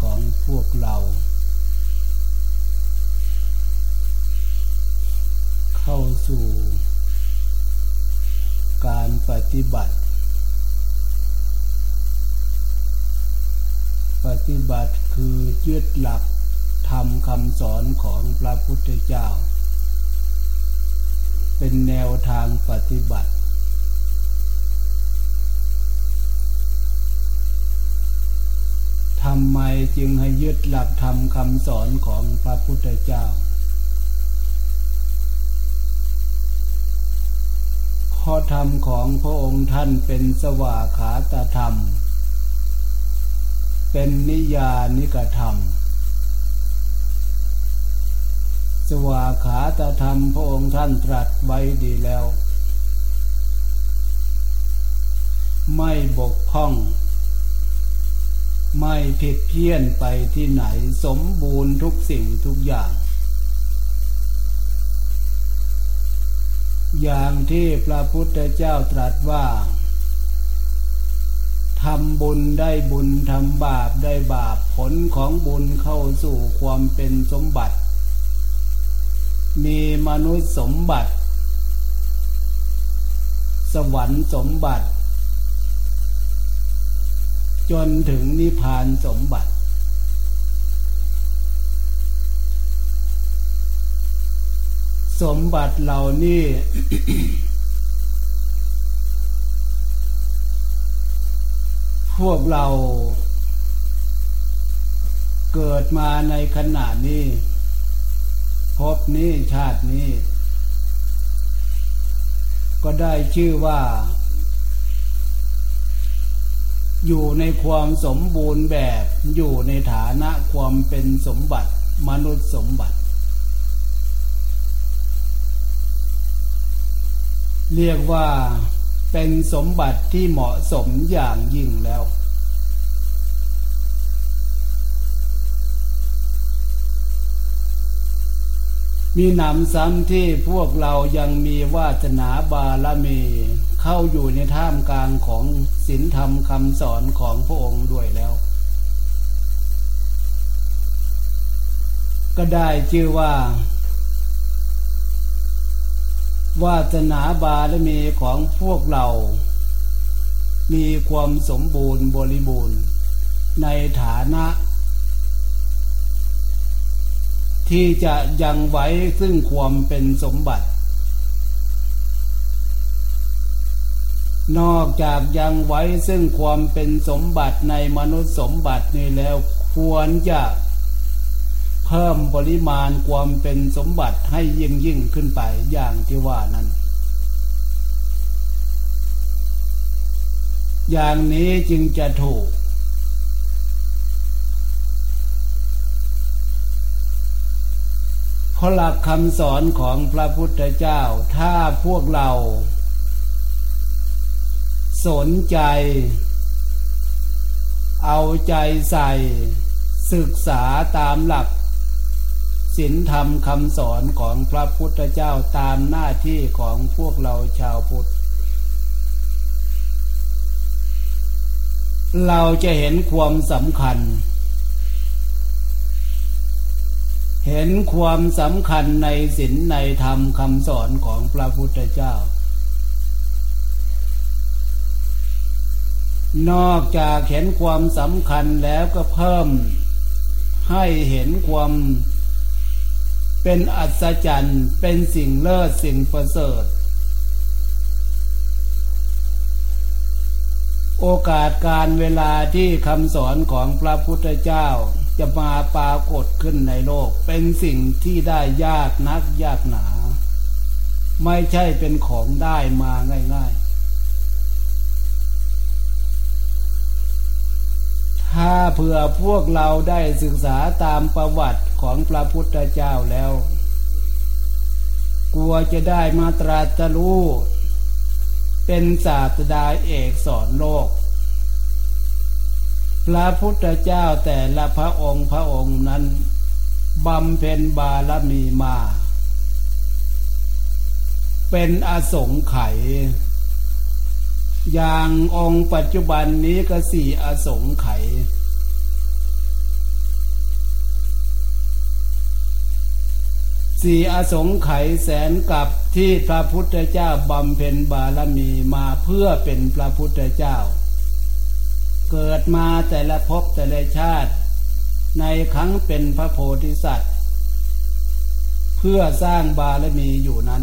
ของพวกเรา เข้าสู่การปฏิบัติ ปฏิบัติคือยึดหลักทำคำสอนของพระพุทธเจ้า เป็นแนวทางปฏิบัติ ทำไมจึงให้ยึดหลักธรรมคำสอนของพระพุทธเจ้า ข้อธรรมของพระองค์ท่านเป็นสว่าขาตธรรม เป็นนิยานิกธรรม สว่าขาตธรรมพระองค์ท่านตรัสไว้ดีแล้ว ไม่บกพร่อง ไม่ผิดเพี้ยนไปที่ไหนสมบูรณ์ทุกสิ่งทุกอย่าง อย่างที่พระพุทธเจ้าตรัสว่าทำบุญได้บุญทำบาปได้บาปผลของบุญเข้าสู่ความเป็นสมบัติ มีมนุษย์สมบัติ สวรรค์สมบัติ จนถึงนิพพานสมบัติ สมบัติเหล่านี้พวกเราเกิดมาในขณะนี้พบนี้ชาตินี้ ก็ได้ชื่อว่า อยู่ในความสมบูรณ์แบบอยู่ในฐานะความเป็นสมบัติมนุษย์สมบัติ เรียกว่าเป็นสมบัติที่เหมาะสมอย่างยิ่งแล้ว มีหนำซ้ำที่พวกเรายังมีวาสนาบารมีเข้าอยู่ในท่ามกลางของศีลธรรมคำสอนของพระองค์ด้วยแล้ว ก็ได้ชื่อว่าวาสนาบารมีของพวกเรา มีความสมบูรณ์บริบูรณ์ ในฐานะ ที่จะยังไว้ซึ่งความเป็นสมบัติ นอกจากยังไว้ซึ่งความเป็นสมบัติในมนุษย์สมบัตินี้แล้วควรจะเพิ่มปริมาณความเป็นสมบัติให้ยิ่งยิ่งขึ้นไปอย่างที่ว่านั้น อย่างนี้จึงจะถูก เพราะหลักคำสอนของพระพุทธเจ้า ถ้าพวกเรา สนใจ เอาใจใส่ ศึกษาตามหลักศีลธรรมคำสอนของพระพุทธเจ้าตามหน้าที่ของพวกเราชาวพุทธ เราจะเห็นความสำคัญ เห็นความสำคัญในศีลในธรรมคำสอนของพระพุทธเจ้า นอกจากเห็นความสำคัญแล้วก็เพิ่ม ให้เห็นความเป็นอัศจรรย์เป็นสิ่งเลิศสิ่งประเสริฐ โอกาสการเวลาที่คำสอนของพระพุทธเจ้า จะมาปรากฏขึ้นในโลก เป็นสิ่งที่ได้ยากนักยากหนา ไม่ใช่เป็นของได้มาง่ายถ้าเผื่อพวกเราได้ศึกษาตามประวัติของพระพุทธเจ้าแล้ว กลัวจะได้มาตรัสรู้เป็นศาสดาเอกสอนโลก พระพุทธเจ้าแต่ละพระองค์พระองค์นั้นบำเพ็ญบารมีมา เป็นอสงไขยอย่างองค์ปัจจุบันนี้ก็สี่อสงไขยสี่อสงไขยแสนกับที่พระพุทธเจ้าบำเพ็ญบารมีมาเพื่อเป็นพระพุทธเจ้า เกิดมาแต่ละภพแต่ละชาติ ในครั้งเป็นพระโพธิสัตว์ เพื่อสร้างบารมีอยู่นั้น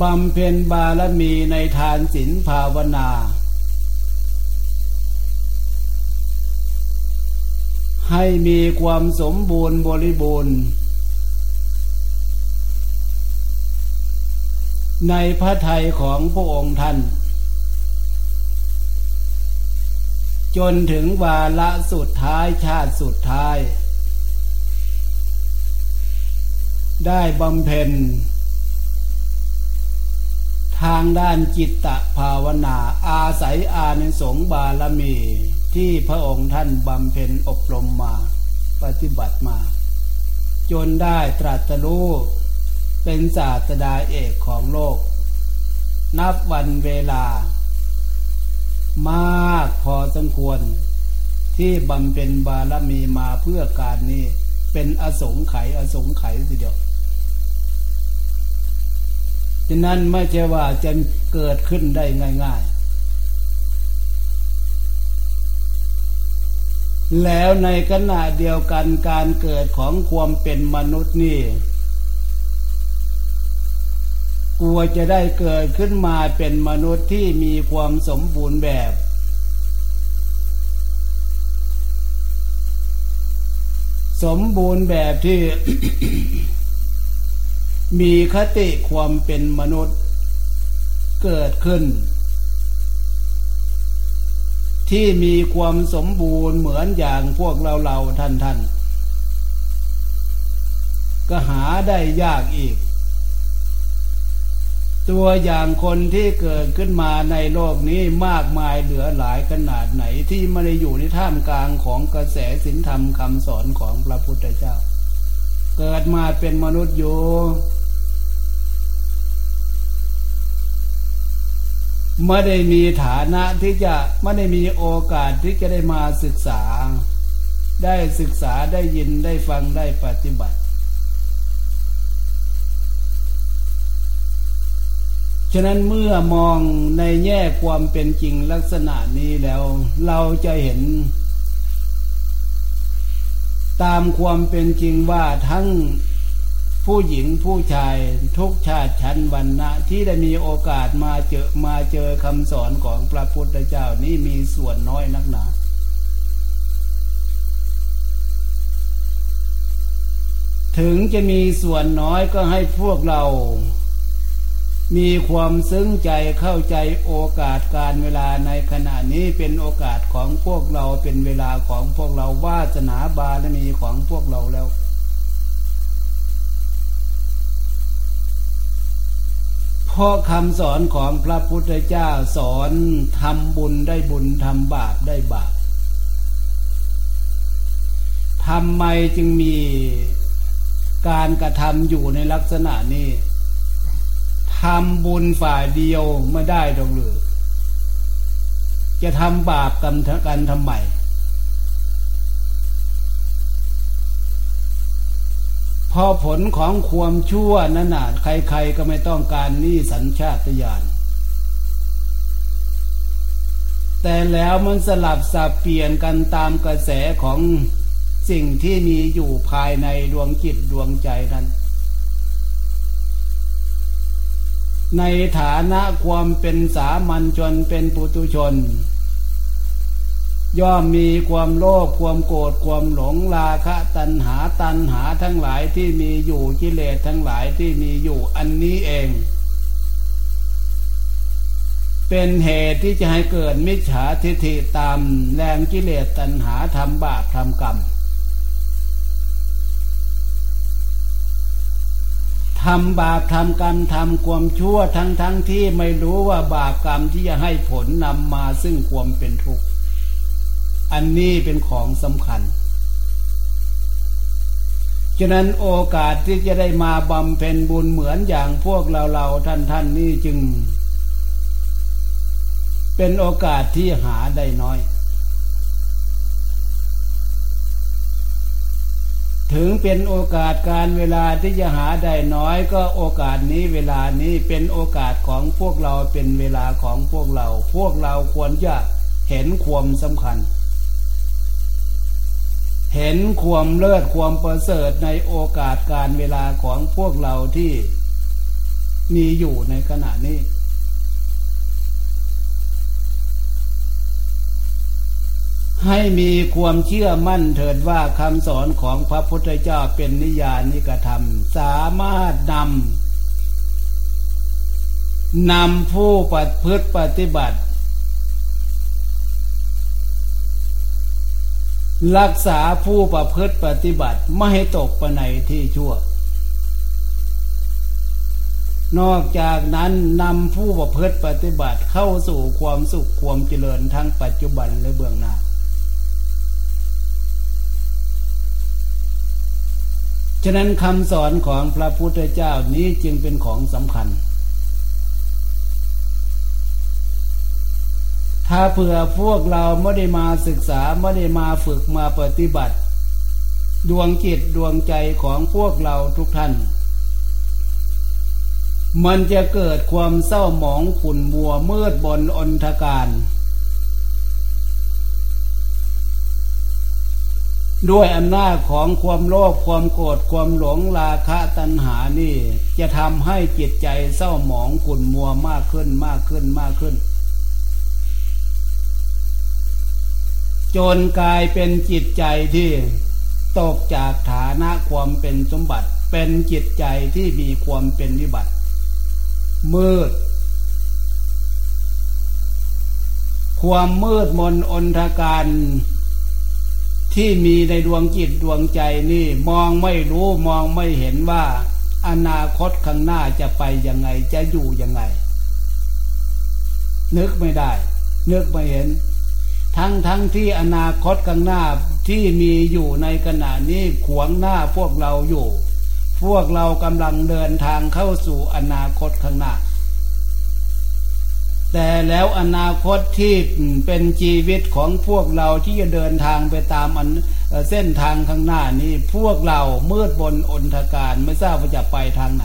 บำเพ็ญบารมีในทานศีลภาวนา ให้มีความสมบูรณ์บริบูรณ์ ในพระทัยของพระองค์ท่าน จนถึงวาระสุดท้ายชาติสุดท้าย ได้บำเพ็ญ ทางด้านจิตตภาวนาอาศัยอานิสงบารมีที่พระองค์ท่านบำเพ็ญอบรมมา ปฏิบัติมา จนได้ตรัสรู้ เป็นศาสดาเอกของโลก นับวันเวลา มากพอสมควร ที่บำเพ็ญบารมีมาเพื่อการนี้ เป็นอสงไขยอสงไขยทีเดียวฉะนั้นไม่ใช่ว่าจะเกิดขึ้นได้ง่ายๆ แล้วในขณะเดียวกันการเกิดของความเป็นมนุษย์นี่ กลัวจะได้เกิดขึ้นมาเป็นมนุษย์ที่มีความสมบูรณ์แบบ สมบูรณ์แบบที่ มีคติความเป็นมนุษย์เกิดขึ้น ที่มีความสมบูรณ์เหมือนอย่างพวกเราเราท่านท่านก็หาได้ยากอีก ตัวอย่างคนที่เกิดขึ้นมาในโลกนี้มากมายเหลือหลายขนาดไหนที่ไม่ได้อยู่ในท่ามกลางของกระแสศีลธรรมคำสอนของพระพุทธเจ้า เกิดมาเป็นมนุษย์อยู่ไม่ได้มีฐานะที่จะไม่ได้มีโอกาสที่จะได้มาศึกษา ได้ศึกษาได้ยินได้ฟังได้ปฏิบัติ ฉะนั้นเมื่อมองในแง่ความเป็นจริงลักษณะนี้แล้ว เราจะเห็น ตามความเป็นจริงว่าทั้งผู้หญิงผู้ชายทุกชาติชั้นวันนะที่ได้มีโอกาสมาเจอมาเจอคำสอนของพระพุทธเจ้านี่มีส่วนน้อยนักหนาถึงจะมีส่วนน้อยก็ให้พวกเรา มีความซึ้งใจเข้าใจโอกาสการเวลาในขณะนี้เป็นโอกาสของพวกเราเป็นเวลาของพวกเราวาสนาบารมีของพวกเราแล้วพราะคำสอนของพระพุทธเจ้าสอนทำบุญได้บุญทำบาปได้บาปทำไมจึงมีการกระทำอยู่ในลักษณะนี้ ทำบุญฝ่ายเดียวไม่ได้ดอกหรือ จะทำบาปกันกันทำไมพอผลของความชั่วนั้นน่ะใครๆก็ไม่ต้องการนี่สัญชาตญาณแต่แล้วมันสลับสับเปลี่ยนกันตามกระแสของสิ่งที่มีอยู่ภายในดวงจิตดวงใจนั้น ในฐานะความเป็นสามัญชนเป็นปุตุชน ย่อมมีความโลภความโกรธความหลงราคะตัณหาตัณหาทั้งหลายที่มีอยู่กิเลสทั้งหลายที่มีอยู่อันนี้เอง เป็นเหตุที่จะให้เกิดมิจฉาทิฏฐิตามแรงกิเลสตัณหาทำบาปทำกรรม ทำบาปทำกรรมทำความชั่วทั้งทั้งที่ไม่รู้ว่าบาปกรรมที่จะให้ผลนำมาซึ่งความเป็นทุกข์ อันนี้เป็นของสำคัญ ฉะนั้นโอกาสที่จะได้มาบำเพ็ญบุญเหมือนอย่างพวกเราเราท่านท่านนี่จึง เป็นโอกาสที่หาได้น้อย ถึงเป็นโอกาสการเวลาที่จะหาได้น้อยก็โอกาสนี้เวลานี้เป็นโอกาสของพวกเราเป็นเวลาของพวกเรา พวกเราควรจะเห็นความสำคัญ เห็นความเลิศความประเสริฐในโอกาสการเวลาของพวกเราที่มีอยู่ในขณะนี้ ให้มีความเชื่อมั่นเถิดว่าคำสอนของพระพุทธเจ้าเป็นนิยานิกระทำสามารถนำนำผู้ปฏิพฤติปฏิบัติ รักษาผู้ประพฤติปฏิบัติไม่ให้ตกไปในที่ชั่ว นอกจากนั้นนำผู้ประพฤติปฏิบัติเข้าสู่ความสุขความเจริญทั้งปัจจุบันและเบื้องหน้า ฉะนั้นคำสอนของพระพุทธเจ้านี้จึงเป็นของสำคัญ ถ้าเผื่อพวกเราไม่ได้มาศึกษาไม่ได้มาฝึกมาปฏิบัติ ดวงจิตดวงใจของพวกเราทุกท่าน มันจะเกิดความเศร้าหมองขุ่นมัวมืดบนอนทการ ด้วยอำนาจของความโลภความโกรธความหลงราคะตัณหานี่ จะทำให้จิตใจเศร้าหมองขุ่นมัวมากขึ้นมากขึ้นมากขึ้น จนกลายเป็นจิตใจที่ตกจากฐานะความเป็นสมบัติ เป็นจิตใจที่มีความเป็นวิบัติ มืด ความมืดมนอนทการ ที่มีในดวงจิตดวงใจนี่มองไม่รู้มองไม่เห็นว่า อนาคตข้างหน้าจะไปยังไงจะอยู่ยังไง นึกไม่ได้ นึกไม่เห็น ทั้งทั้งที่อนาคตข้างหน้าที่มีอยู่ในขณะนี้ขวงหน้าพวกเราอยู่ พวกเรากำลังเดินทางเข้าสู่อนาคตข้างหน้า แต่แล้วอนาคตที่เป็นชีวิตของพวกเราที่จะเดินทางไปตามอันเส้นทางข้างหน้านี้ พวกเราเมืดบนอนทการไม่ทราบว่าจะไปทางไหน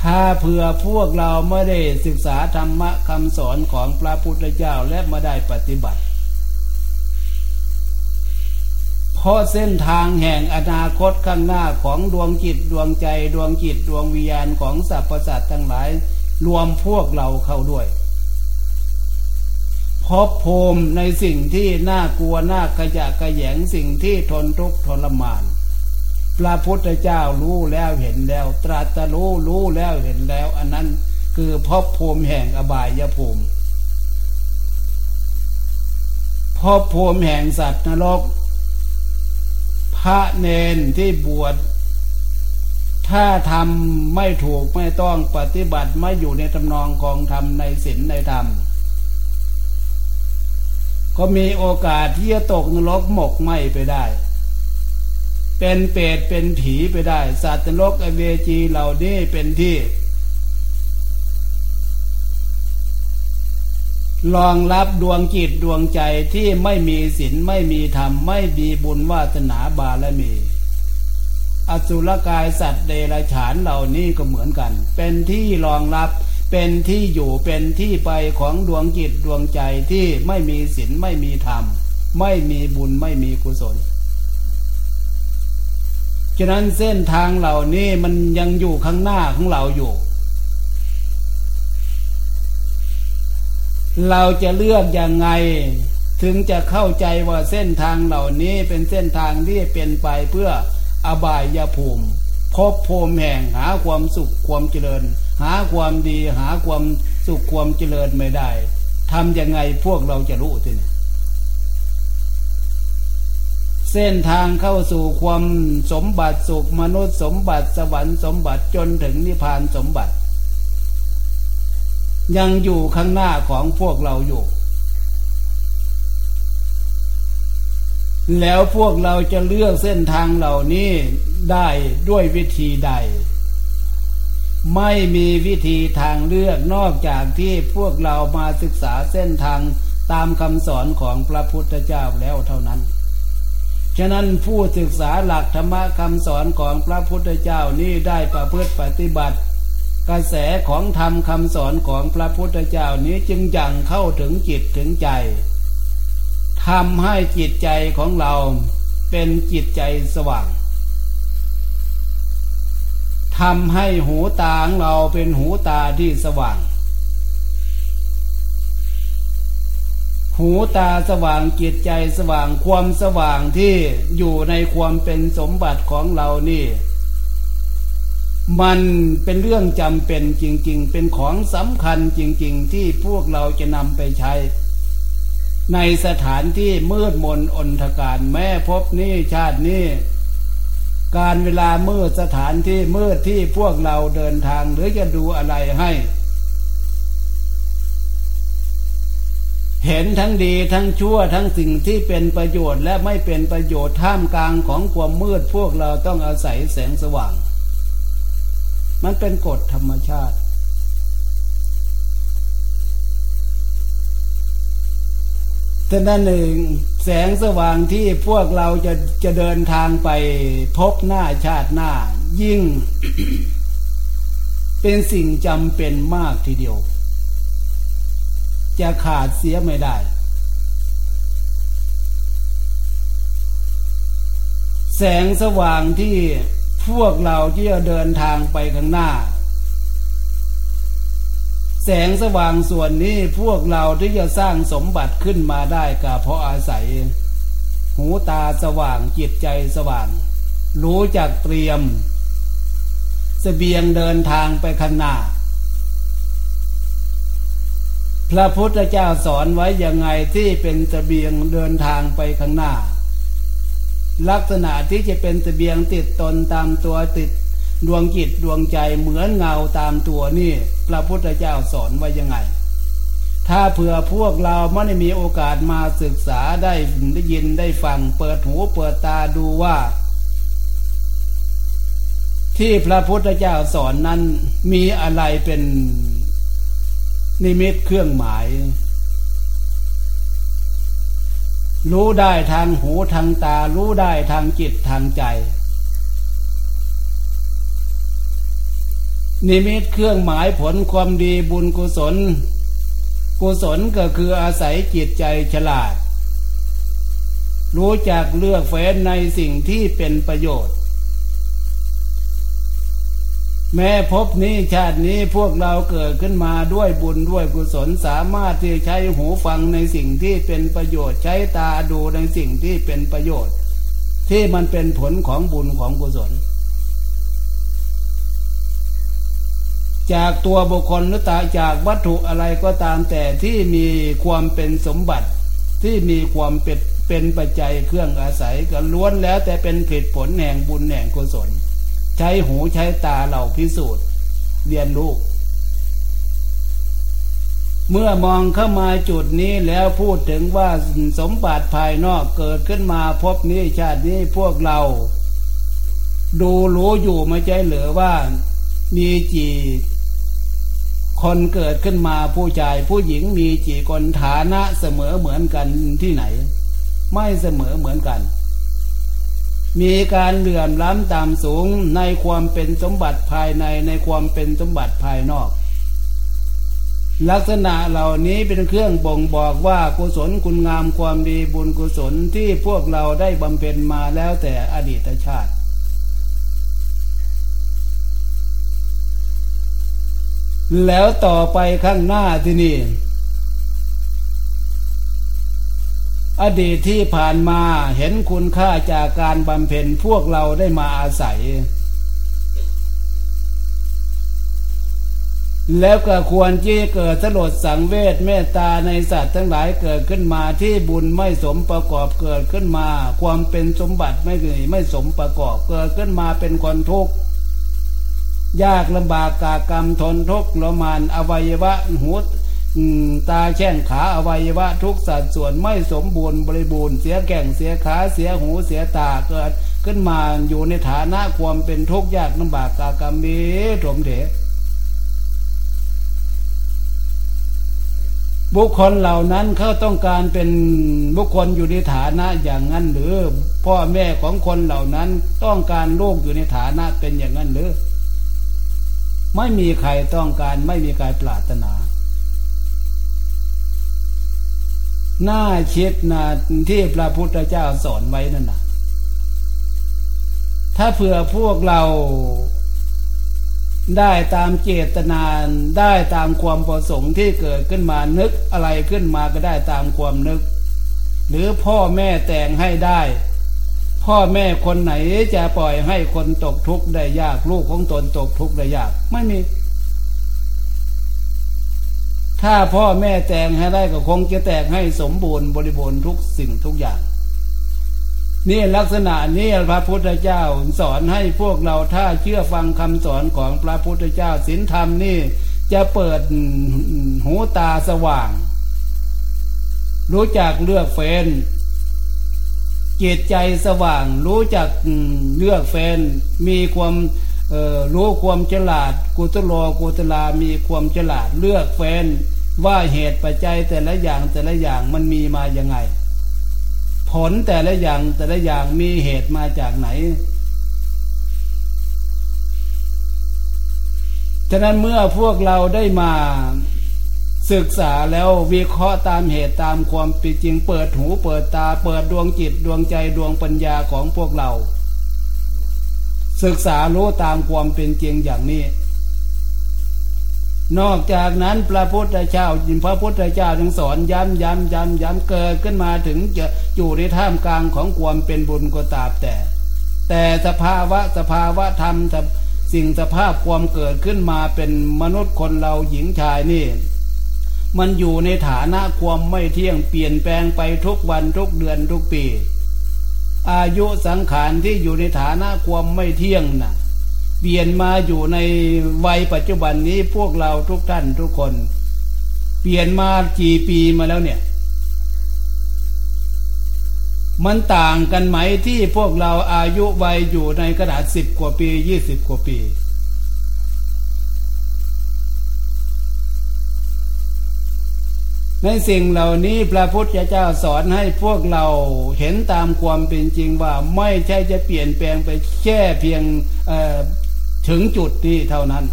ถ้าเผื่อพวกเราไม่ได้ศึกษาธรรมะคำสอนของพระพุทธเจ้าและไม่ได้ปฏิบัติ เพราะเส้นทางแห่งอนาคตข้างหน้าของดวงจิตดวงใจดวงจิตดวงวิญญาณของสรรพสัตว์ทั้งหลาย รวมพวกเราเข้าด้วยพบภูมิในสิ่งที่น่ากลัวน่าขยะกระแยงสิ่งที่ทนทุกข์ทรมาน พระพุทธเจ้ารู้แล้วเห็นแล้ว ตรัสรู้รู้แล้วเห็นแล้ว อันนั้นคือพบภูมิแห่งอบายภูมิพบภูมิแห่งสัตว์นรก พระเนนที่บวช ถ้าทำไม่ถูกไม่ต้องปฏิบัติไม่อยู่ในตำนองกองธรรมในศีลในธรรม ก็มีโอกาสที่จะตกนรกหมกไหมไปได้ เป็นเปรตเป็นผีไปได้ สัตว์นรกอเวจีเหล่านี้เป็นที่รองรับดวงจิตดวงใจที่ไม่มีศีลไม่มีธรรม ไม่มีบุญวาสนาบารมี อสุรกายสัตว์เดรัจฉานเหล่านี้ก็เหมือนกัน เป็นที่รองรับเป็นที่อยู่เป็นที่ไปของดวงจิตดวงใจที่ไม่มีศีลไม่มีธรรม ไม่มีบุญไม่มีกุศลฉะนั้นเส้นทางเหล่านี้มันยังอยู่ข้างหน้าของเราอยู่ เราจะเลือกอย่างไง ถึงจะเข้าใจว่าเส้นทางเหล่านี้เป็นเส้นทางที่เป็นไปเพื่อ อบายยภูมิพบภูมิแห่งหาความสุขความเจริญ หาความดีหาความสุขความเจริญไม่ได้ทำยังไงพวกเราจะรู้ทีนี้เส้นทางเข้าสู่ความสมบัติสุขมนุษย์สมบัติสวรรค์สมบัติจนถึงนิพพานสมบัติ ยังอยู่ข้างหน้าของพวกเราอยู่ แล้วพวกเราจะเลือกเส้นทางเหล่านี้ได้ด้วยวิธีใด ไม่มีวิธีทางเลือกนอกจากที่พวกเรามาศึกษาเส้นทางตามคำสอนของพระพุทธเจ้าแล้วเท่านั้น ฉะนั้นผู้ศึกษาหลักธรรมคำสอนของพระพุทธเจ้านี้ได้ประพฤติปฏิบัติ กระแสของธรรมคำสอนของพระพุทธเจ้านี้จึงยังเข้าถึงจิตถึงใจ ทำให้จิตใจของเราเป็นจิตใจสว่างทำให้หูตาของเราเป็นหูตาที่สว่าง หูตาสว่างจิตใจสว่างความสว่างที่อยู่ในความเป็นสมบัติของเรานี่ มันเป็นเรื่องจำเป็นจริง ๆ เป็นของสำคัญจริง ๆ ที่พวกเราจะนำไปใช้ ในสถานที่มืดมนอนทการแม่พบนี้ชาตินี้การเวลามืดสถานที่มืดที่พวกเราเดินทางหรือจะดูอะไรให้ เห็นทั้งดีทั้งชั่วทั้งสิ่งที่เป็นประโยชน์และไม่เป็นประโยชน์ท่ามกลางของความมืดพวกเราต้องอาศัยแสงสว่าง มันเป็นกฎธรรมชาติ ฉะนั้นเองแสงสว่างที่พวกเราจะจะเดินทางไปพบหน้าชาติหน้า ยิ่ง เป็นสิ่งจำเป็นมากทีเดียว จะขาดเสียไม่ได้ แสงสว่างที่พวกเราที่จะเดินทางไปข้างหน้า แสงสว่างส่วนนี้พวกเราที่จะสร้างสมบัติขึ้นมาได้ก็เพราะอาศัย หูตาสว่างจิตใจสว่าง รู้จักเตรียมสเสบียงเดินทางไปข้างหน้า พระพุทธเจ้าสอนไว้ยังไงที่เป็นสเสบียงเดินทางไปข้างหน้า ลักษณะที่จะเป็นสเสบียงติดตนตามตัวติด ดวงจิตดวงใจเหมือนเงาตามตัวนี่พระพุทธเจ้าสอนไว้ยังไง ถ้าเผื่อพวกเราไม่ได้มีโอกาสมาศึกษาได้ได้ยินได้ฟังเปิดหูเปิดตาดูว่า ที่พระพุทธเจ้าสอนนั้นมีอะไรเป็นนิมิตเครื่องหมาย รู้ได้ทางหูทางตา รู้ได้ทางจิตทางใจ นิมิตเครื่องหมายผลความดีบุญกุศล กุศลก็คืออาศัยจิตใจฉลาด รู้จักเลือกเฟ้นในสิ่งที่เป็นประโยชน์ แม้พบนี้ชาตินี้พวกเราเกิดขึ้นมาด้วยบุญด้วยกุศลสามารถที่ใช้หูฟังในสิ่งที่เป็นประโยชน์ ใช้ตาดูในสิ่งที่เป็นประโยชน์ ที่มันเป็นผลของบุญของกุศล จากตัวบุคคลหรือตาจากวัตถุอะไรก็ตามแต่ที่มีความเป็นสมบัติ ที่มีความเป็นเป็นปัจจัยเครื่องอาศัยก็ล้วนแล้วแต่เป็นผลผลแห่งบุญแห่งกุศล ใช้หูใช้ตาเหล่าพิสูจน์ เรียนรู้เมื่อมองเข้ามาจุดนี้แล้วพูดถึงว่าสมบัติภายนอกเกิดขึ้นมาพบนี้ชาตินี้พวกเรา ดูรู้อยู่ไม่ใจเหลือว่ามีจี คนเกิดขึ้นมาผู้ชายผู้หญิงมีกี่คนฐานะเสมอเหมือนกันที่ไหน ไม่เสมอเหมือนกัน มีการเหลื่อมล้ำตามสูงในความเป็นสมบัติภายในในความเป็นสมบัติภายนอก ลักษณะเหล่านี้เป็นเครื่องบ่งบอกว่ากุศลคุณงามความดีบุญกุศลที่พวกเราได้บำเพ็ญมาแล้วแต่อดีตชาติ แล้วต่อไปข้างหน้าที่นี่ อดีตที่ผ่านมาเห็นคุณค่าจากการบำเพ็ญพวกเราได้มาอาศัย แล้วก็ควรที่เกิดสลดสังเวชเมตตาในสัตว์ทั้งหลายเกิดขึ้นมาที่บุญไม่สมประกอบเกิดขึ้นมา ความเป็นสมบัติไม่เกิดไม่สมประกอบเกิดขึ้นมาเป็นคนทุกข์ ยากลำบากกากรรมทนทุกข์ละมานอวัยวะหูตาแช่งขาอวัยวะทุกสัดส่วนไม่สมบูรณ์บริบูรณ์เสียแก่งเสียขาเสียหูเสียตาเกิด ขึ้นมาอยู่ในฐานะความเป็นทุกข์ยากลำบากกากรรมมีถมเถบุคคลเหล่านั้นเขาต้องการเป็นบุคคลอยู่ในฐานะอย่างนั้นหรือ พ่อแม่ของคนเหล่านั้นต้องการลูกอยู่ในฐานะเป็นอย่างนั้นหรือ ไม่มีใครต้องการไม่มีใครปรารถนา หน่าคิดนะที่พระพุทธเจ้าสอนไว้นั่นนะถ้าเผื่อพวกเราได้ตามเจตนาได้ตามความประสงค์ที่เกิดขึ้นมานึกอะไรขึ้นมาก็ได้ตามความนึก หรือพ่อแม่แต่งให้ได้ พ่อแม่คนไหนจะปล่อยให้คนตกทุกข์ได้ยาก ลูกของตนตกทุกข์ได้ยาก ไม่มี ถ้าพ่อแม่แต่งให้ได้ก็คงจะแต่งให้สมบูรณ์บริบูรณ์ทุกสิ่งทุกอย่าง นี่ลักษณะนี้พระพุทธเจ้าสอนให้พวกเราถ้าเชื่อฟังคำสอนของพระพุทธเจ้าศีลธรรมนี่จะเปิดหูตาสว่าง รู้จักเลือกเฟ้น จิตใจสว่าง รู้จักเลือกเฟน มีความรู้ความฉลาดกุตโลกุตลามีความฉลาดเลือกเฟน ว่าเหตุปัจจัยแต่ละอย่างแต่ละอย่างมันมีมาอย่างไง ผลแต่ละอย่างแต่ละอย่างมีเหตุมาจากไหนฉะนั้นเมื่อพวกเราได้มา ศึกษาแล้ววิเคราะห์ตามเหตุตามความเป็นจริงเปิดหูเปิดตาเปิดดวงจิตดวงใจดวงปัญญาของพวกเรา ศึกษารู้ตามความเป็นจริงอย่างนี้ นอกจากนั้นพระพุทธเจ้ายินพระพุทธเจ้าจึงสอนย้ำย้ำย้ำย้ำเกิดขึ้นมาถึงจะอยู่ในท่ามกลางของความเป็นบุญก็ตาบแต่ แต่สภาวะสภาวะธรรมสิ่งสภาพความเกิดขึ้นมาเป็นมนุษย์คนเราหญิงชายนี่ มันอยู่ในฐานะความไม่เที่ยงเปลี่ยนแปลงไปทุกวันทุกเดือนทุกปี อายุสังขารที่อยู่ในฐานะความไม่เที่ยงนะ่ะ เปลี่ยนมาอยู่ในวัยปัจจุบันนี้พวกเราทุกท่านทุกคน เปลี่ยนมากี่ปีมาแล้วเนี่ย มันต่างกันไหมที่พวกเราอายุวัยอยู่ในกระดาษสิบกว่าปียี่สิบกว่าปี ในสิ่งเหล่านี้พระพุทธเจ้าสอนให้พวกเราเห็นตามความเป็นจริงว่าไม่ใช่จะเปลี่ยนแปลงไปแค่เพียงถึงจุดนี้เท่านั้น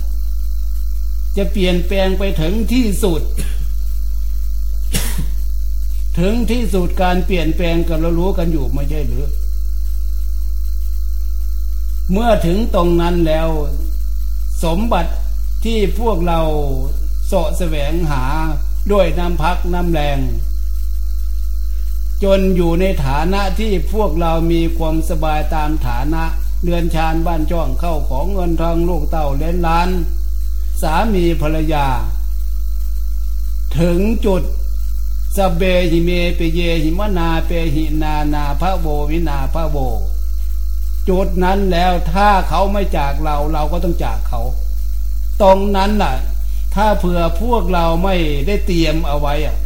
จะเปลี่ยนแปลงไปถึงที่สุด ถึงที่สุดการเปลี่ยนแปลงกันเรารู้กันอยู่ไม่ใช่หรือ เมื่อถึงตรงนั้นแล้ว สมบัติที่พวกเราโสแสวงหา ด้วยน้ำพักน้ำแรง จนอยู่ในฐานะที่พวกเรามีความสบายตามฐานะเดือนชานบ้านจ้องเข้าของเงินทองลูกเต่าเล่นล้าน สามีภรรยา ถึงจุดสเบหิเมเปเยหิมนาเปหินานาพระโบวินาพระโบ จุดนั้นแล้วถ้าเขาไม่จากเราเราก็ต้องจากเขา ตรงนั้นน่ะ ถ้าเผื่อพวกเราไม่ได้เตรียมเอาไว้อะ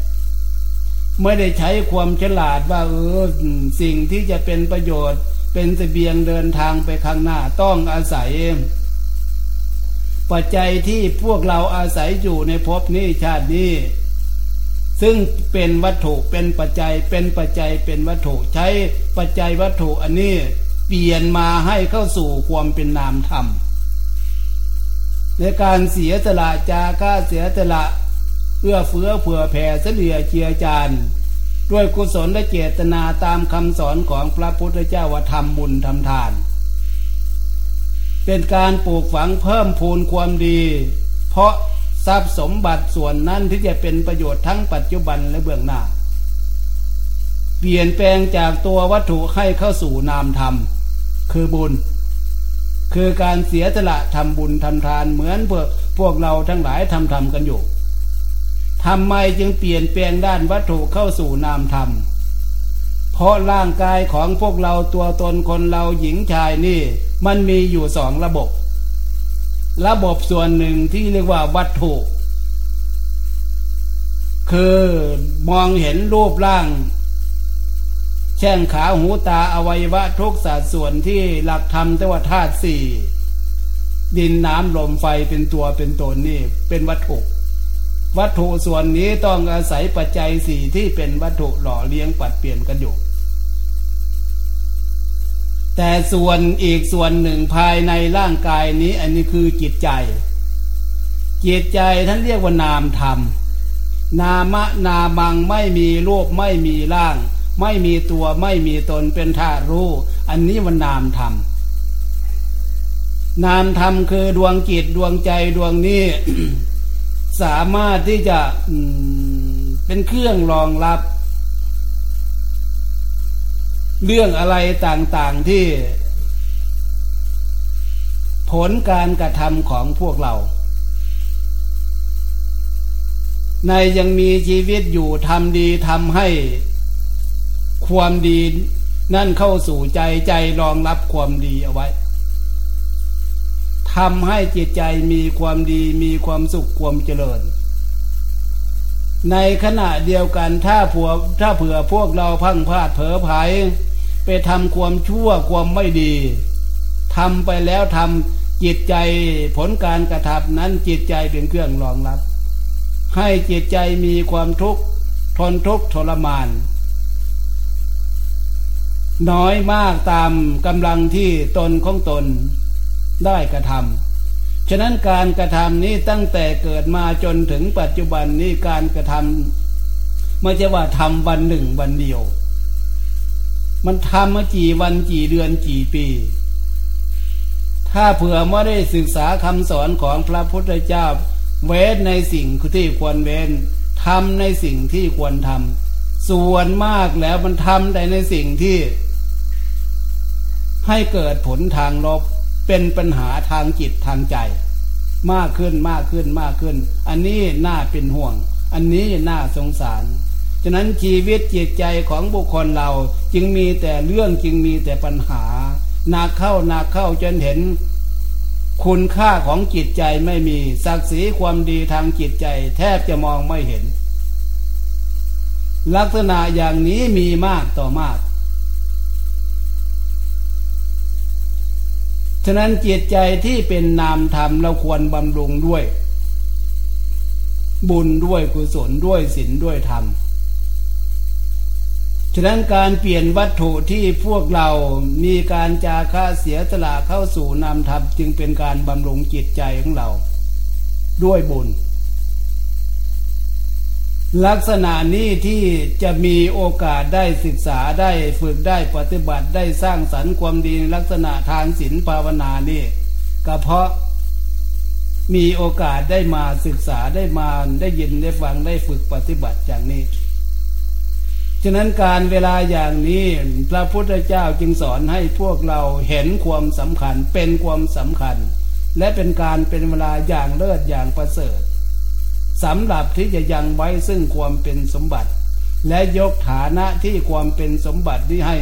ไม่ได้ใช้ความฉลาดว่าเออสิ่งที่จะเป็นประโยชน์ เป็นสเสบียงเดินทางไปข้างหน้าต้องอาศัย ปัจจัยที่พวกเราอาศัยอยู่ในภพนี้ชาตินี้ ซึ่งเป็นวัตถุเป็นปัจจัยเป็นปัจจัยเป็นวัตถุใช้ปัจจัยวัตถุอันนี้เปลี่ยนมาให้เข้าสู่ความเป็นนามธรรม ในการเสียสละจาก้าเสียสละเอื้อเฟื้อเผื่อแผ่เสียเชียจานด้วยกุศลและเจตนาตามคำสอนของพระพุทธเจ้าว่าทำบุญทำทาน เป็นการปลูกฝังเพิ่มพูนความดี เพราะทรัพย์สมบัติส่วนนั้นที่จะเป็นประโยชน์ทั้งปัจจุบันและเบื้องหน้า เปลี่ยนแปลงจากตัววัตถุให้เข้าสู่นามธรรม คือบุญ คือการเสียสละทำบุญทำทานเหมือนพวกพวกเราทั้งหลายทำทำกันอยู่ทำไมจึงเปลี่ยนแปลงด้านวัตถุเข้าสู่นามธรรม เพราะร่างกายของพวกเราตัวตนคนเราหญิงชายนี่ มันมีอยู่สองระบบ ระบบส่วนหนึ่งที่เรียกว่าวัตถุ คือมองเห็นรูปร่าง แช่งขาหูตาอวัยวะทุกสัดส่วนที่หลักธรรมแต่ว่าธาตุสี่ดินน้ำลมไฟเป็นตัวเป็นตนนี่เป็นวัตถุ วัตถุส่วนนี้ต้องอาศัยปัจจัยสี่ที่เป็นวัตถุหล่อเลี้ยงปัดเปลี่ยนกันอยู่แต่ส่วนอีกส่วนหนึ่งภายในร่างกายนี้อันนี้คือจิตใจ จิตใจท่านเรียกว่านามธรรม นามะนามังไม่มีรูปไม่มีร่าง ไม่มีตัวไม่มีตนเป็นธาตุรู้ อันนี้ว่านามธรรมนามธรรมคือดวงจิตดวงใจดวงนี้ สามารถที่จะเป็นเครื่องรองรับ เรื่องอะไรต่างๆที่ ผลการกระทำของพวกเรา ในยังมีชีวิตอยู่ทำดีทำให้ ความดีนั่นเข้าสู่ใจใจรองรับความดีเอาไว้ทำให้จิตใจมีความดีมีความสุขความเจริญ ในขณะเดียวกันถ้าผัวถ้าเผื่อพวกเราพังพลาดเผลอไผไปทำความชั่วความไม่ดีทำไปแล้วทำจิตใจผลการกระทำนั้นจิตใจเป็นเครื่องรองรับ ให้จิตใจมีความทุกข์ทนทุกข์ทรมาน น้อยมากตามกำลังที่ตนของตนได้กระทำฉะนั้นการกระทำนี้ตั้งแต่เกิดมาจนถึงปัจจุบันนี้การกระทำไม่ใช่ว่าทำวันหนึ่งวันเดียว มันทำมากี่วันกี่เดือนกี่ปี ถ้าเผื่อไม่ได้ศึกษาคำสอนของพระพุทธเจ้า เว้นในสิ่งที่ควรเว้นทำในสิ่งที่ควรทำส่วนมากแล้วมันทำแต่ในสิ่งที่ ให้เกิดผลทางลบเป็นปัญหาทางจิตทางใจ มากขึ้นมากขึ้นมากขึ้น อันนี้น่าเป็นห่วง อันนี้น่าสงสารฉะนั้นชีวิตจิตใจของบุคคลเราจึงมีแต่เรื่องจึงมีแต่ปัญหาหนักเข้าหนักเข้าจนเห็น คุณค่าของจิตใจไม่มีศักดิ์ศรีความดีทางจิตใจ แทบจะมองไม่เห็น ลักษณะอย่างนี้มีมากต่อมาก ฉะนั้นจิตใจที่เป็นนามธรรมเราควรบำรุงด้วย บุญด้วยกุศลด้วยศีลด้วยธรรม ฉะนั้นการเปลี่ยนวัตถุที่พวกเรามีการจาค่าเสียสละเข้าสู่นามธรรมจึงเป็นการบำรุงจิตใจของเรา ด้วยบุญ ลักษณะนี้ที่จะมีโอกาสได้ศึกษาได้ฝึกได้ปฏิบัติได้สร้างสรรค์ความดีในลักษณะทางศีลภาวนานี่ก็เพราะมีโอกาสได้มาศึกษาได้มาได้ยินได้ฟังได้ฝึกปฏิบัติอย่างนี้ ฉะนั้นการเวลาอย่างนี้พระพุทธเจ้าจึงสอนให้พวกเราเห็นความสำคัญเป็นความสำคัญ และเป็นการเป็นเวลาอย่างเลิศอย่างประเสริฐ สำหรับที่จะยังไว้ซึ่งความเป็นสมบัติ และยกฐานะที่ความเป็นสมบัติที่ให้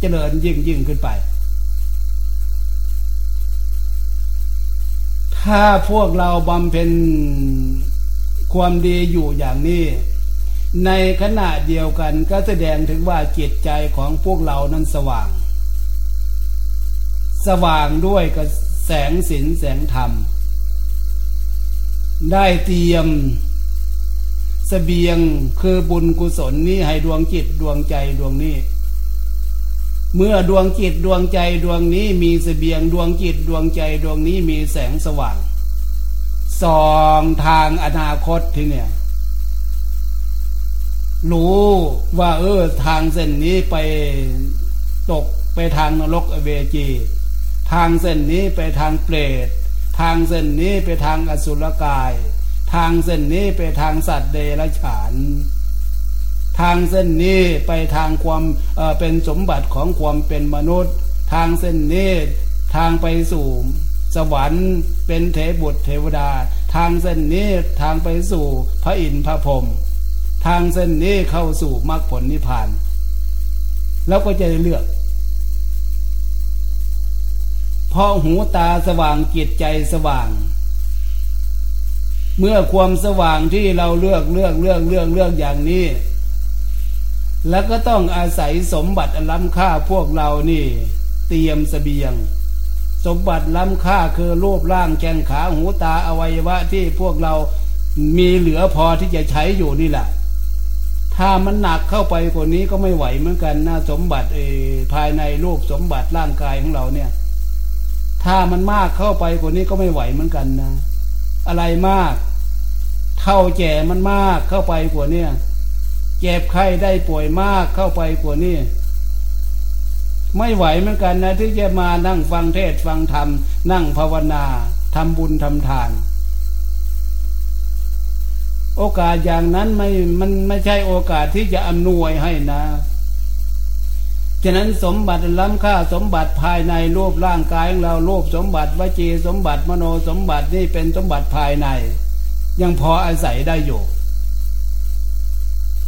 เจริญยิ่งยิ่งขึ้นไป ถ้าพวกเราบำเพ็ญความดีอยู่อย่างนี้ ในขณะเดียวกันก็แสดงถึงว่าจิตใจของพวกเรานั้นสว่าง สว่างด้วยกับแสงสินแสงธรรม ได้เตรียมสเสบียงคือบุญกุศลนี้ให้ดวงจิตดวงใจดวงนี้ เมื่อดวงจิตดวงใจดวงนี้มีสเสบียงดวงจิตดวงใจดวงนี้มีแสงสว่างสองทางอนาคตที่เนี่ย รู้ว่าเออทางเส้นนี้ไปตกไปทางนรกอเวจี ทางเส้นนี้ไปทางเปรต ทางเส้นนี้ไปทางอสุรกาย ทางเส้นนี้ไปทางสัตว์เดรัจฉาน ทางเส้นนี้ไปทางความเเป็นสมบัติของความเป็นมนุษย์ ทางเส้นนี้ทางไปสู่สวรรค์เป็นเทบุตรเทวดา ทางเส้นนี้ทางไปสู่พระอินทร์พระพรหมทางเส้นนี้เข้าสู่มรรคผลนิพพาน แล้วก็จะเลือก พราะหูตาสว่างจิตใจสว่าง เมื่อความสว่างที่เราเลือกเลือกเลือกเลือกเลือกอย่างนี้ แล้วก็ต้องอาศัยสมบัติล้ำค่าพวกเรานี่ เตรียมสเสบียง สมบัติล้ำค่าคือรูปร่างแขนขาหูตาอวัยวะที่พวกเรามีเหลือพอที่จะใช้อยู่นี่แหละถ้ามันหนักเข้าไปกว่านี้ก็ไม่ไหวเหมือนกันนะสมบัติภายในรูปสมบัติร่างกายของเราเนี่ย ถ้ามันมากเข้าไปกว่านี้ก็ไม่ไหวเหมือนกันนะ อะไรมาก เท่าแก่มันมากเข้าไปกว่านี้เจ็บไข้ได้ป่วยมากเข้าไปกว่านี้ไม่ไหวเหมือนกันนะที่จะมานั่งฟังเทศฟังธรรม นั่งภาวนาทำบุญทำทาน โอกาสอย่างนั้นไม่มันไม่ใช่โอกาสที่จะอำนวยให้นะ ฉะนั้นสมบัติล้ำค่าสมบัติภายในรูปร่างกายของเรารูปสมบัติวจีสมบัติมโนสมบัตินี่เป็นสมบัติภายใน ยังพออาศัยได้อยู่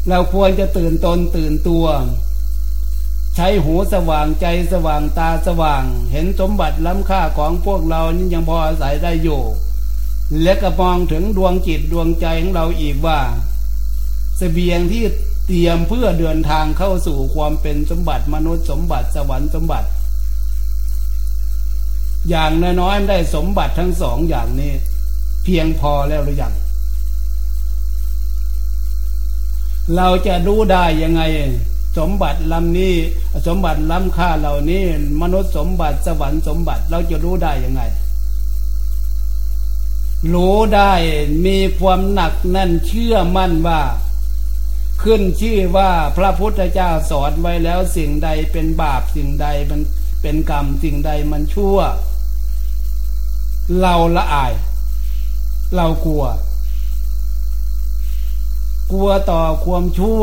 เราควรจะตื่นตนตื่นตัว ใช้หูสว่างใจสว่างตาสว่าง เห็นสมบัติล้ำค่าของพวกเรานี่ยังพออาศัยได้อยู่ และก็มองถึงดวงจิตดวงใจของเราอีกว่าสเสบียงที่ เตรียมเพื่อเดินทางเข้าสู่ความเป็นสมบัติมนุษย์สมบัติสวรรค์สมบัติ อย่างน้อยๆได้สมบัติทั้งสองอย่างนี้ เพียงพอแล้วหรือยังเราจะรู้ได้ยังไง สมบัติลำนี้ สมบัติล้ำค่าเหล่านี้ มนุษย์สมบัติสวรรค์สมบัติเราจะรู้ได้ยังไง รู้ได้มีความหนักแน่นเชื่อมั่นว่า ขึ้นชื่อว่าพระพุทธเจ้าสอนไว้แล้วสิ่งใดเป็นบาปสิ่งใดมันเป็นกรรมสิ่งใดมันชั่ว เราละอาย เรากลัว กลัวต่อความชั่ว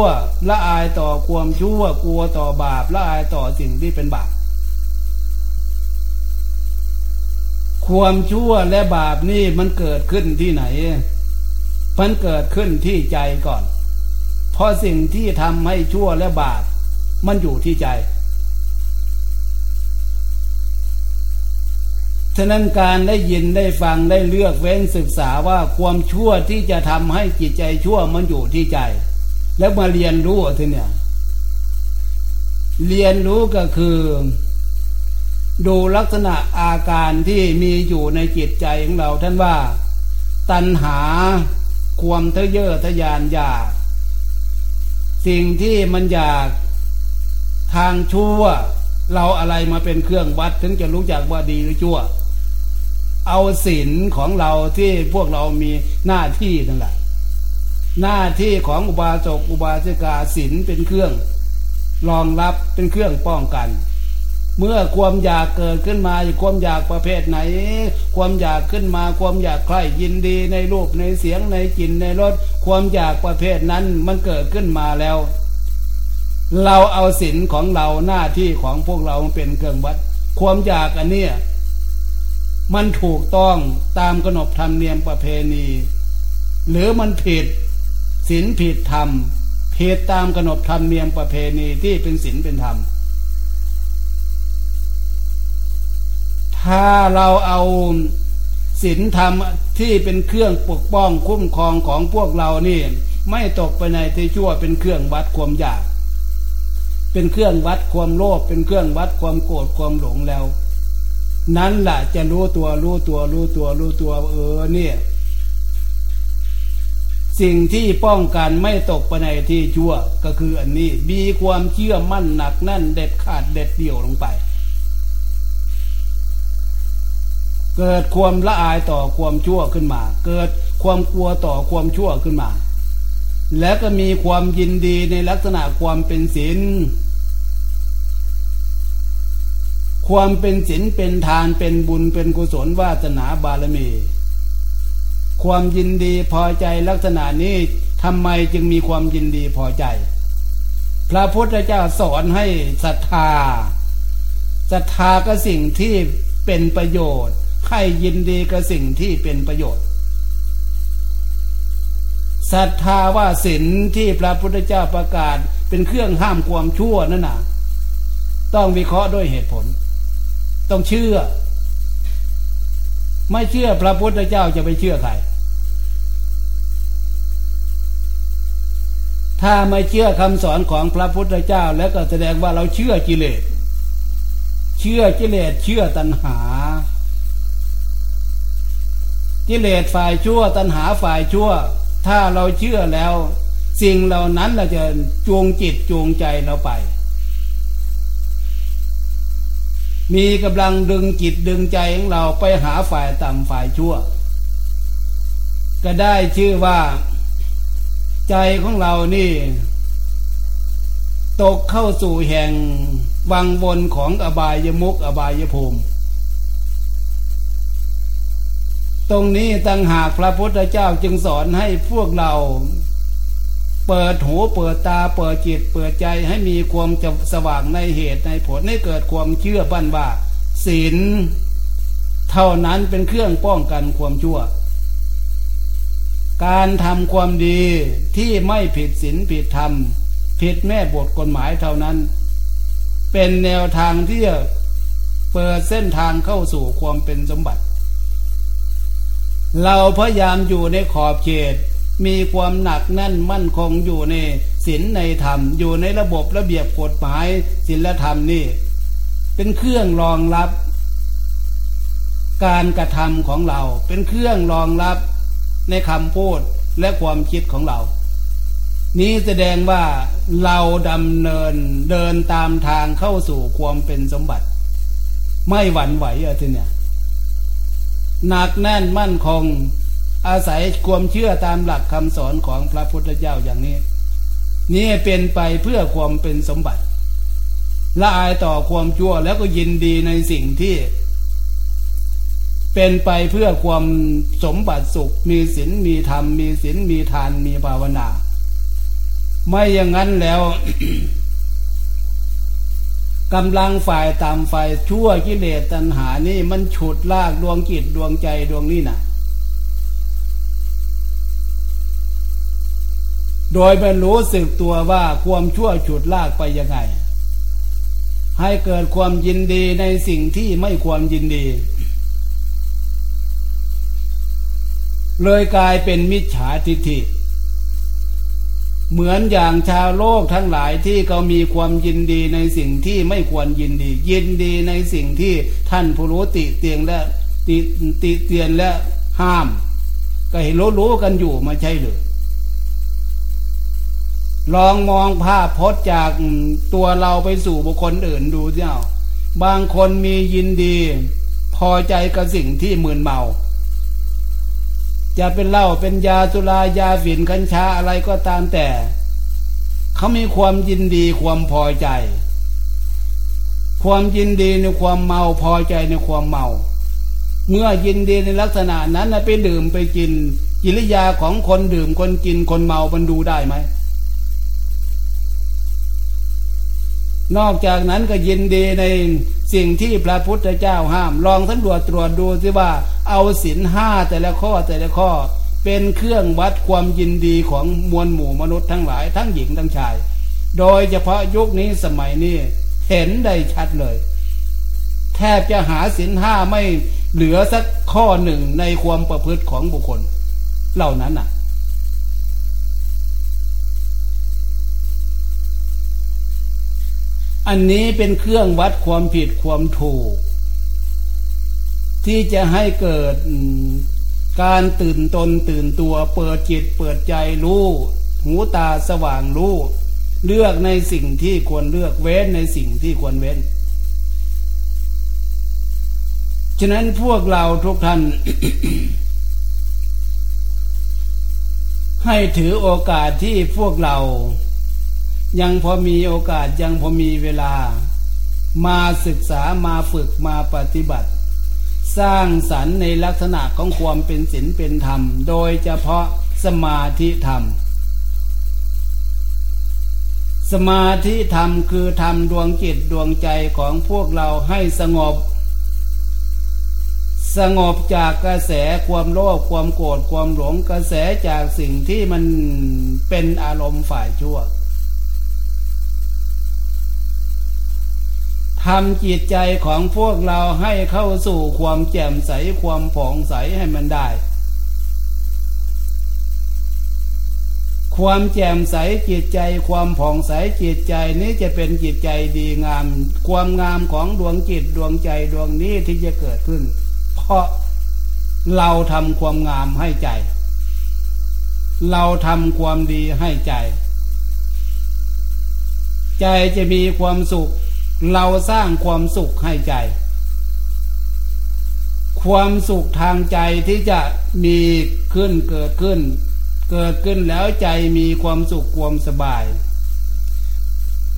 ละอายต่อความชั่ว กลัวต่อบาปละอายต่อสิ่งที่เป็นบาปความชั่วและบาปนี่มันเกิดขึ้นที่ไหน มันเกิดขึ้นที่ใจก่อน ราะสิ่งที่ทำให้ชั่วและบาปมันอยู่ที่ใจ ฉะนั้นการได้ยินได้ฟังได้เลือกเว้นศึกษาว่าความชั่วที่จะทำให้จิตใจชั่วมันอยู่ที่ใจ แล้วมาเรียนรู้ทีเนี่ยเรียนรู้ก็คือ ดูลักษณะอาการที่มีอยู่ในจิตใจของเราท่านว่า ตัณหาความทะเยอทะยานอยาก สิ่งที่มันอยากทางชั่ว เราอะไรมาเป็นเครื่องวัด ถึงจะรู้จักว่าดีหรือชั่ว เอาศีลของเราที่พวกเรามีหน้าที่นั่นแหละหน้าที่ของอุบาสกอุบาสิกาศีลเป็นเครื่องรองรับเป็นเครื่องป้องกัน เมื่อความอยากเกิดขึ้นมาความอยากประเภทไหน ความอยากขึ้นมาความอยากใคร่ยินดีในรูปในเสียงในกลิ่นในรสความอยากประเภทนั้นมันเกิดขึ้นมาแล้ว เราเอาศีลของเราหน้าที่ของพวกเราเป็นเครื่องวัด ความอยากอันเนี้ยมันถูกต้องตามขนบธรรมเนียมประเพณี หรือมันผิดศีลผิดธรรมผิดตามขนบธรรมเนียมประเพณีที่เป็นศีลเป็นธรรม ถ้าเราเอาศีลธรรมที่เป็นเครื่องปกป้องคุ้มครองของพวกเรานี่ ไม่ตกไปในที่ชั่วเป็นเครื่องวัดความอยาก เป็นเครื่องวัดความโลภเป็นเครื่องวัดความโกรธความหลงแล้ว นั้นแหละจะรู้ตัวรู้ตัวรู้ตัวรู้ตัวเออเนี่ยสิ่งที่ป้องกันไม่ตกไปในที่ชั่วก็คืออันนี้มีความเชื่อมั่นหนักแน่นเด็ดขาดเด็ดเดี่ยวลงไป เกิดความละอายต่อความชั่วขึ้นมา เกิดความกลัวต่อความชั่วขึ้นมา แล้วก็มีความยินดีในลักษณะความเป็นศีลความเป็นศีลเป็นทานเป็นบุญเป็นกุศลวาสนาบารมี ความยินดีพอใจลักษณะนี้ทำไมจึงมีความยินดีพอใจ พระพุทธเจ้าสอนให้ศรัทธาศรัทธาก็สิ่งที่เป็นประโยชน์ ให้ยินดีกับสิ่งที่เป็นประโยชน์ศรัทธาว่าศีลที่พระพุทธเจ้าประกาศเป็นเครื่องห้ามความชั่วนั่นน่ะ ต้องวิเคราะห์ด้วยเหตุผล ต้องเชื่อ ไม่เชื่อพระพุทธเจ้าจะไปเชื่อใคร ถ้าไม่เชื่อคำสอนของพระพุทธเจ้า แล้วก็แสดงว่าเราเชื่อกิเลส เชื่อกิเลสเชื่อตัณหา กิเลสฝ่ายชั่ว ตัณหาฝ่ายชั่ว ถ้าเราเชื่อแล้ว สิ่งเหล่านั้นเราจะจูงจิตจูงใจเราไป มีกำลังดึงจิตดึงใจของเราไปหาฝ่ายต่ำฝ่ายชั่ว ก็ได้ชื่อว่า ใจของเรานี่ ตกเข้าสู่แห่งวังบนของอบายมุกอบายภูมิ ตรงนี้ตั้งหากพระพุทธเจ้าจึงสอนให้พวกเรา เปิดหูเปิดตาเปิดจิตเปิดใจให้มีความสว่างในเหตุในผลให้เกิดความเชื่อบันว่าศีลเท่านั้นเป็นเครื่องป้องกันความชั่ว การทำความดีที่ไม่ผิดศีลผิดธรรม ผิดแม่บทกฎหมายเท่านั้น เป็นแนวทางที่เปิดเส้นทางเข้าสู่ความเป็นสมบัติ เราพยายามอยู่ในขอบเขต มีความหนักแน่นมั่นคงอยู่ในศีลในธรรม อยู่ในระบบระเบียบกฎหมายศีลธรรมนี่ เป็นเครื่องรองรับ การกระทำของเรา เป็นเครื่องรองรับในคำพูดและความคิดของเรา นี้แสดงว่าเราดำเนินเดินตามทางเข้าสู่ความเป็นสมบัติ ไม่หวั่นไหวอะทีเนี่ย หนักแน่นมั่นคง อาศัยความเชื่อตามหลักคำสอนของพระพุทธเจ้าอย่างนี้ นี่เป็นไปเพื่อความเป็นสมบัติละอายต่อความชั่วแล้วก็ยินดีในสิ่งที่ เป็นไปเพื่อความสมบัติสุข มีศีลมีธรรม มีศีลมีทานมีภาวนา ไม่อย่างนั้นแล้ว กำลังฝ่ายตามฝ่ายชั่วกิเลสตัณหานี่มันฉุดลากดวงจิตดวงใจดวงนี้นะโดยไม่รู้สึกตัวว่าความชั่วฉุดลากไปยังไง ให้เกิดความยินดีในสิ่งที่ไม่ควรยินดี เลยกลายเป็นมิจฉาทิฏฐิ เหมือนอย่างชาวโลกทั้งหลายที่เขามีความยินดีในสิ่งที่ไม่ควรยินดี ยินดีในสิ่งที่ท่านผู้รู้ติเตียงและติติเตียนและห้าม ก็เห็นรู้รู้กันอยู่ไม่ใช่หรือลองมองภาพพจน์จากตัวเราไปสู่บุคคลอื่นดูเจ้าบางคนมียินดี พอใจกับสิ่งที่มึนเมา จะเป็นเหล้าเป็นยาสุรายาฝิ่นกัญชาอะไรก็ตามแต่ เขามีความยินดีความพอใจ ความยินดีในความเมาพอใจในความเมา เมื่อยินดีในลักษณะนั้นไปดื่มไปกินกิริยาของคนดื่มคนกินคนเมามันดูได้ไหมนอกจากนั้นก็ยินดีในสิ่งที่พระพุทธเจ้าห้าม ลองสำรวจตรวจดูสิว่า เอาศีลห้าแต่ละข้อแต่ละข้อ เป็นเครื่องวัดความยินดีของมวลหมู่มนุษย์ทั้งหลายทั้งหญิงทั้งชาย โดยเฉพาะยุคนี้สมัยนี้เห็นได้ชัดเลย แทบจะหาศีลห้าไม่เหลือสักข้อหนึ่งในความประพฤติของบุคคล เหล่านั้นน่ะอันนี้เป็นเครื่องวัดความผิดความถูก ที่จะให้เกิดการตื่นตนตื่นตัวเปิดจิตเปิดใจรู้หูตาสว่างรู้เลือกในสิ่งที่ควรเลือกเว้นในสิ่งที่ควรเว้น ฉะนั้นพวกเราทุกท่าน ให้ถือโอกาสที่พวกเรา ยังพอมีโอกาสยังพอมีเวลา มาศึกษามาฝึกมาปฏิบัติ สร้างสรรค์ในลักษณะของความเป็นศีลเป็นธรรม โดยเฉพาะสมาธิธรรม สมาธิธรรมคือธรรมดวงจิตดวงใจของพวกเราให้สงบ สงบจากกระแสความโลภความโกรธความหลงกระแสจากสิ่งที่มันเป็นอารมณ์ฝ่ายชั่ว ทำจิตใจของพวกเราให้เข้าสู่ความแจ่มใสความผ่องใสให้มันได้ ความแจ่มใสจิตใจความผ่องใสจิตใจนี้จะเป็นจิตใจดีงาม ความงามของดวงจิตดวงใจดวงนี้ที่จะเกิดขึ้น เพราะเราทำความงามให้ใจ เราทำความดีให้ใจ ใจจะมีความสุข เราสร้างความสุขให้ใจ ความสุขทางใจที่จะมีขึ้นเกิดขึ้น เกิดขึ้นแล้วใจมีความสุขความสบาย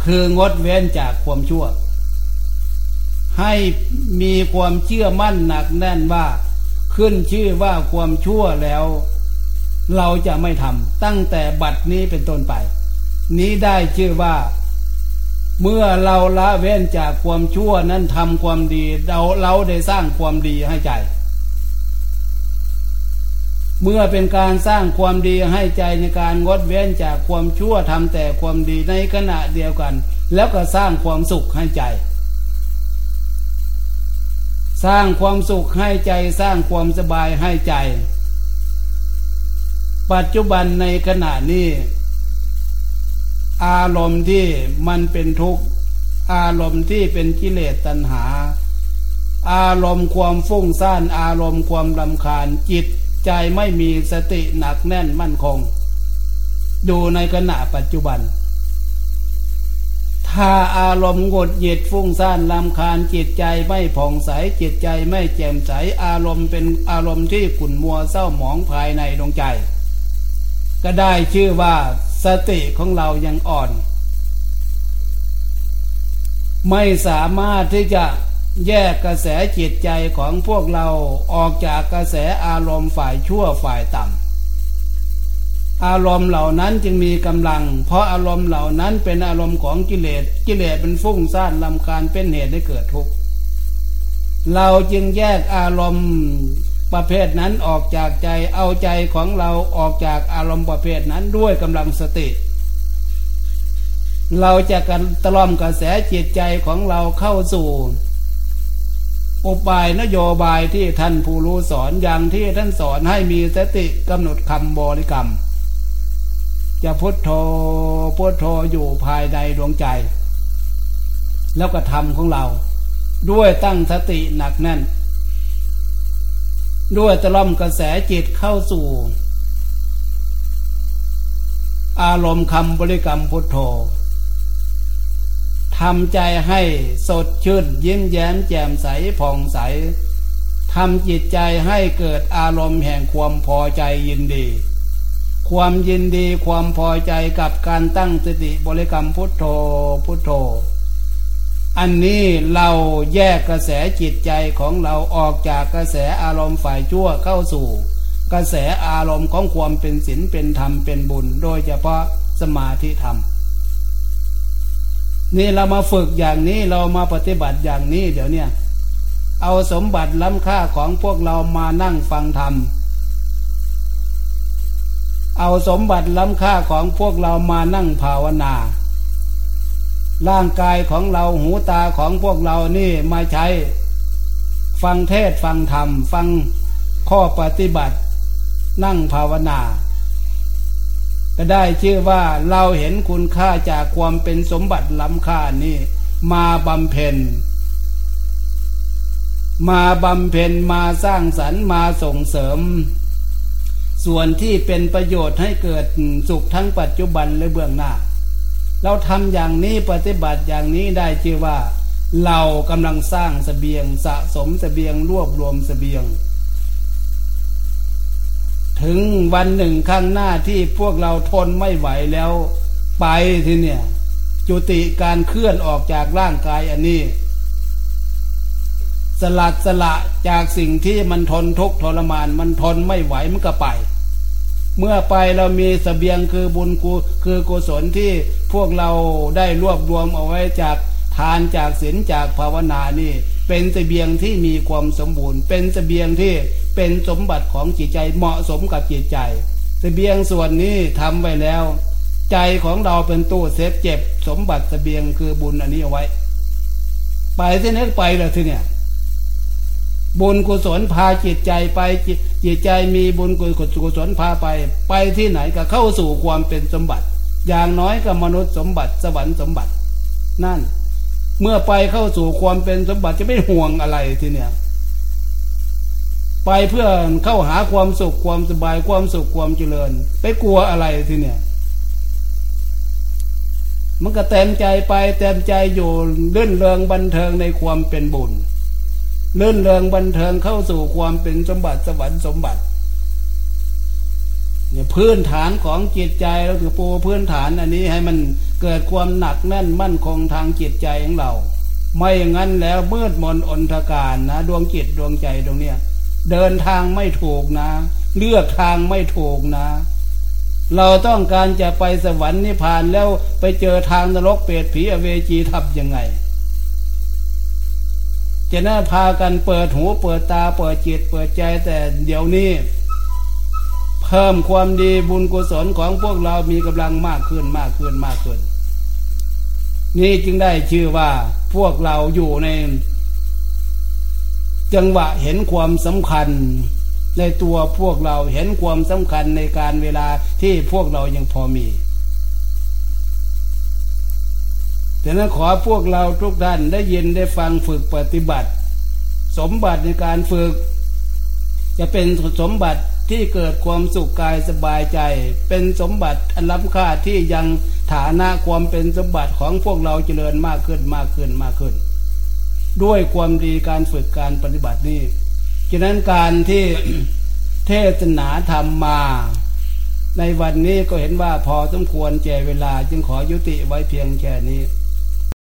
คืองดเว้นจากความชั่ว ให้มีความเชื่อมั่นหนักแน่นว่า ขึ้นชื่อว่าความชั่วแล้ว เราจะไม่ทำตั้งแต่บัดนี้เป็นต้นไป นี้ได้ชื่อว่า เมื่อเราละเว้นจากความชั่วนั้นทำความดี เราเราได้สร้างความดีให้ใจ เมื่อเป็นการสร้างความดีให้ใจในการงดเว้นจากความชั่วทำแต่ความดีในขณะเดียวกัน แล้วก็สร้างความสุขให้ใจ สร้างความสุขให้ใจสร้างความสบายให้ใจ ปัจจุบันในขณะนี้ อารมณ์ที่มันเป็นทุกข์ อารมณ์ที่เป็นกิเลสตัณหา อารมณ์ความฟุ้งซ่านอารมณ์ความลำคาญจิตใจไม่มีสติหนักแน่นมั่นคง ดูในขณะปัจจุบัน ถ้าอารมณ์หงุดหงิดฟุ้งซ่านลำคาญจิตใจไม่ผ่องใสจิตใจไม่แจ่มใสอารมณ์เป็นอารมณ์ที่ขุ่นมัวเศร้าหมองภายในดวงใจ ก็ได้ชื่อว่า สติของเรายังอ่อน ไม่สามารถที่จะแยกกระแสจิตใจของพวกเราออกจากกระแสอารมณ์ฝ่ายชั่วฝ่ายต่ำอารมณ์เหล่านั้นจึงมีกำลัง เพราะอารมณ์เหล่านั้นเป็นอารมณ์ของกิเลสกิเลสเป็นฟุ้งซ่านลำคาญเป็นเหตุให้เกิดทุกข์เราจึงแยกอารมณ์ ประเภทนั้นออกจากใจเอาใจของเราออกจากอารมณ์ประเภทนั้นด้วยกำลังสติ เราจะกันตลอมกระแสจิตใจของเราเข้าสู่อุปายนโยบายที่ท่านผู้รู้สอนอย่างที่ท่านสอนให้มีสติกำหนดคำบริกรรม จะพุทโธพุทโธอยู่ภายในดวงใจ แล้วก็ทำของเรา ด้วยตั้งสติหนักแน่น ด้วยตะล่อมกระแสจิตเข้าสู่ อารมณ์คำบริกรรมพุทโธทำใจให้สดชื่นยิ้มแย้มแจ่มใสผ่องใสทำจิตใจให้เกิดอารมณ์แห่งความพอใจยินดี ความยินดีความพอใจกับการตั้งสติบริกรรมพุทโธพุทโธ อันนี้เราแยกกระแสจิตใจของเราออกจากกระแสอารมณ์ฝ่ายชั่วเข้าสู่ กระแสอารมณ์ของความเป็นศีลเป็นธรรมเป็นบุญ โดยเฉพาะสมาธิธรรม นี่เรามาฝึกอย่างนี้เรามาปฏิบัติอย่างนี้เดี๋ยวนี้เอาสมบัติล้ำค่าของพวกเรามานั่งฟังธรรม เอาสมบัติล้ำค่าของพวกเรามานั่งภาวนา ร่างกายของเราหูตาของพวกเรานี่มาใช้ ฟังเทศฟังธรรม ฟังข้อปฏิบัติ นั่งภาวนา ก็ได้ชื่อว่าเราเห็นคุณค่าจากความเป็นสมบัติล้ำค่านี่มาบำเพ็ญ มาบำเพ็ญมาสร้างสรรค์มาส่งเสริม ส่วนที่เป็นประโยชน์ให้เกิดสุขทั้งปัจจุบันและเบื้องหน้า เราทำอย่างนี้ปฏิบัติอย่างนี้ได้ชื่อว่า เรากำลังสร้างสเสบียงสะสมสเสบียงรวบรวมสเสบียง ถึงวันหนึ่งข้างหน้าที่พวกเราทนไม่ไหวแล้วไปทีเนี่ยจุติการเคลื่อนออกจากร่างกายอันนี้ สลัดสละจากสิ่งที่มันทนทุกข์ทรมานมันทนไม่ไหวมันก็ไป เมื่อไปเรามีสเสบียงคือบุญกูคือกุศลที่พวกเราได้รวบรวมเอาไว้จากทานจากศีลจากภาวนานี่ เป็นสเสบียงที่มีความสมบูรณ์ เป็นสเสบียงที่เป็นสมบัติของจิตใจเหมาะสมกับจิตใจสเสบียงส่วนนี้ทำไว้แล้ว ใจของเราเป็นตู้เซฟเจ็บ สมบัติสเสบียงคือบุญอันนี้เอาไว้ ไปที่นี้ไปเลยทีเนี่ยบุญกุศลพาจิตใจไปจิต ใจมีบุญกุศลพาไป ไปที่ไหนก็เข้าสู่ความเป็นสมบัติ อย่างน้อยก็มนุษย์สมบัติสวรรค์สมบัติ นั่น เมื่อไปเข้าสู่ความเป็นสมบัติจะไม่ห่วงอะไรทีเนี้ยไปเพื่อเข้าหาความสุขความสบายความสุขความเจริญ ไปกลัวอะไรทีเนี่ยมันก็เต็มใจไปเต็มใจอยู่เลื่อนเริงบันเทิงในความเป็นบุญ เลื่อนเริงบันเทิงเข้าสู่ความเป็นสมบัติสวรรค์สมบัติเนี่ยพื้นฐานของจิตใจเราคือปูพื้นฐานอันนี้ให้มันเกิดความหนักแน่นมั่นคงทางจิตใจของเรา ไม่อย่างนั้นแล้วมืดมนอนทการนะ ดวงจิตดวงใจตรงเนี้ยเดินทางไม่ถูกนะ เลือกทางไม่ถูกนะ เราต้องการจะไปสวรรค์นิพพานแล้วไปเจอทางนรกเปรตผีอเวจีทับยังไง จะน่าพากันเปิดหูเปิดตา เปิดจิตเปิดใจแต่เดี๋ยวนี้ เพิ่มความดีบุญกุศลของพวกเรามีกำลังมากขึ้นมากขึ้นมากขึ้น นี่จึงได้ชื่อว่าพวกเราอยู่ใน จังหวะเห็นความสำคัญในตัวพวกเราเห็นความสำคัญในการเวลาที่พวกเรายังพอมี แต่นั้นขอพวกเราทุกท่านได้ยินได้ฟังฝึกปฏิบัติ สมบัติในการฝึก จะเป็นสมบัติที่เกิดความสุขกายสบายใจ เป็นสมบัติอันล้ำค่าที่ยังฐานะความเป็นสมบัติของพวกเราเจริญมากขึ้นมากขึ้นมากขึ้น ด้วยความดีการฝึกการปฏิบัตินี้ฉะนั้นการที่เทศนาธรรมมา ในวันนี้ก็เห็นว่าพอสมควรแก่เวลาจึงขอยุติไว้เพียงแค่นี้